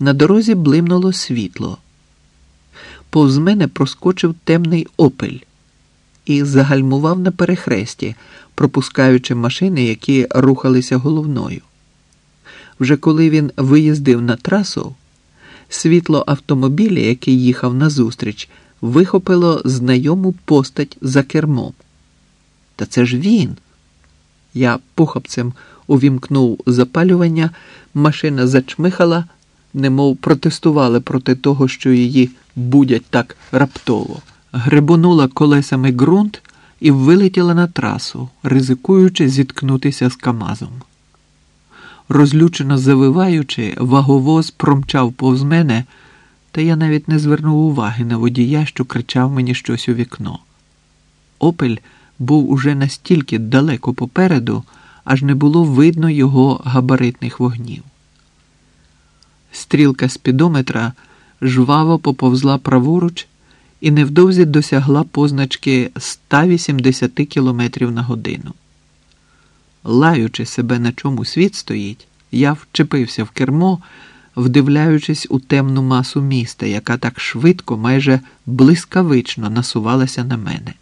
На дорозі блимнуло світло. Повз мене проскочив темний опель і загальмував на перехресті, пропускаючи машини, які рухалися головною. Вже коли він виїздив на трасу, світло автомобіля, який їхав назустріч, вихопило знайому постать за кермом. Та це ж він. Я похапцем увімкнув запалювання, машина зачмихала, немов протестували проти того, що її будять так раптово. Гребонула колесами ґрунт і вилетіла на трасу, ризикуючи зіткнутися з Камазом. Розлючено завиваючи, ваговоз промчав повз мене, та я навіть не звернув уваги на водія, що кричав мені щось у вікно. Опель був уже настільки далеко попереду, аж не було видно його габаритних вогнів. Стрілка спідометра жваво поповзла праворуч і невдовзі досягла позначки 180 км на годину. Лаючи себе, на чому світ стоїть, я вчепився в кермо, вдивляючись у темну масу міста, яка так швидко, майже блискавично насувалася на мене.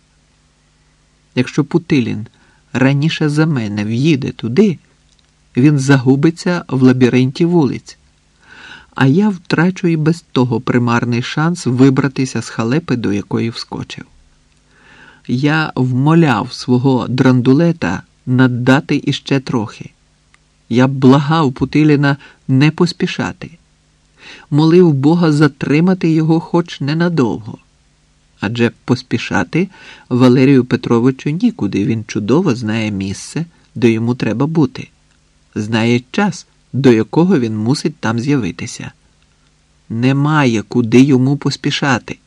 Якщо Путилін раніше за мене в'їде туди, він загубиться в лабіринті вулиць, а я втрачу і без того примарний шанс вибратися з халепи, до якої вскочив. Я вмоляв свого драндулета наддати іще трохи. Я благав Путиліна не поспішати, молив Бога затримати його хоч ненадовго. Адже поспішати Валерію Петровичу нікуди. Він чудово знає місце, де йому треба бути, знає час, до якого він мусить там з'явитися. Немає куди йому поспішати.